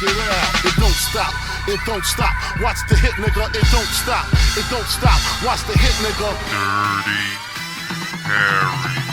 Get it out. It don't stop. It don't stop. Watch the hit, nigga. It don't stop. It don't stop. Watch the hit, nigga. Dirty Harry.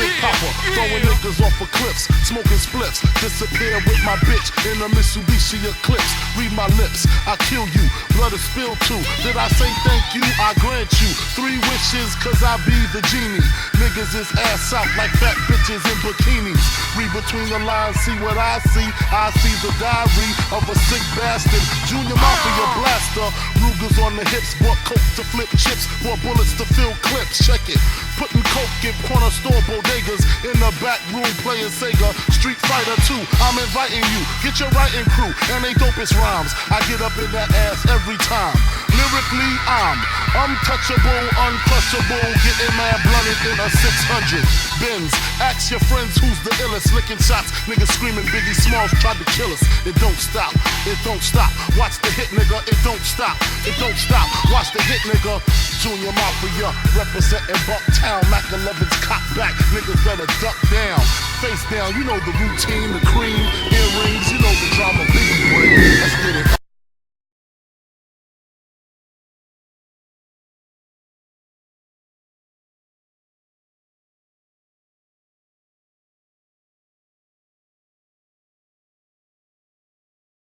Big Papa, throwing niggas off of cliffs, smoking spliffs. Disappear with my bitch in a Mitsubishi Eclipse. Read my lips, I kill you. Blood is spilled too. Did I say thank you? I grant you three wishes, cause I be the genie. Niggas is ass out like fat bitches in bikinis. Read between the lines, see what I see. I see the diary of a sick bastard. Junior Mafia blaster. Rugers on the hips, bought coke to flip chips, bought bullets to fill clips. Check it. Putting coke in corner store bodegas. In the back room playing Sega. Street Fighter 2. I'm inviting you. Get your writing crew and they dopest rhymes. I get up in that ass every time. Lyrically, I'm untouchable, uncrushable. Getting mad blunted in a 600 Benz. Ask your friends who's the illest. Licking shots, niggas screaming Biggie Smalls tried to kill us. It don't stop, it don't stop. Watch the hit, nigga. It don't stop, it don't stop. Watch the hit, nigga. Junior Mafia representing Bucktown. Mac 11's cock back. Niggas better duck down. Face down, you know the routine, the cream,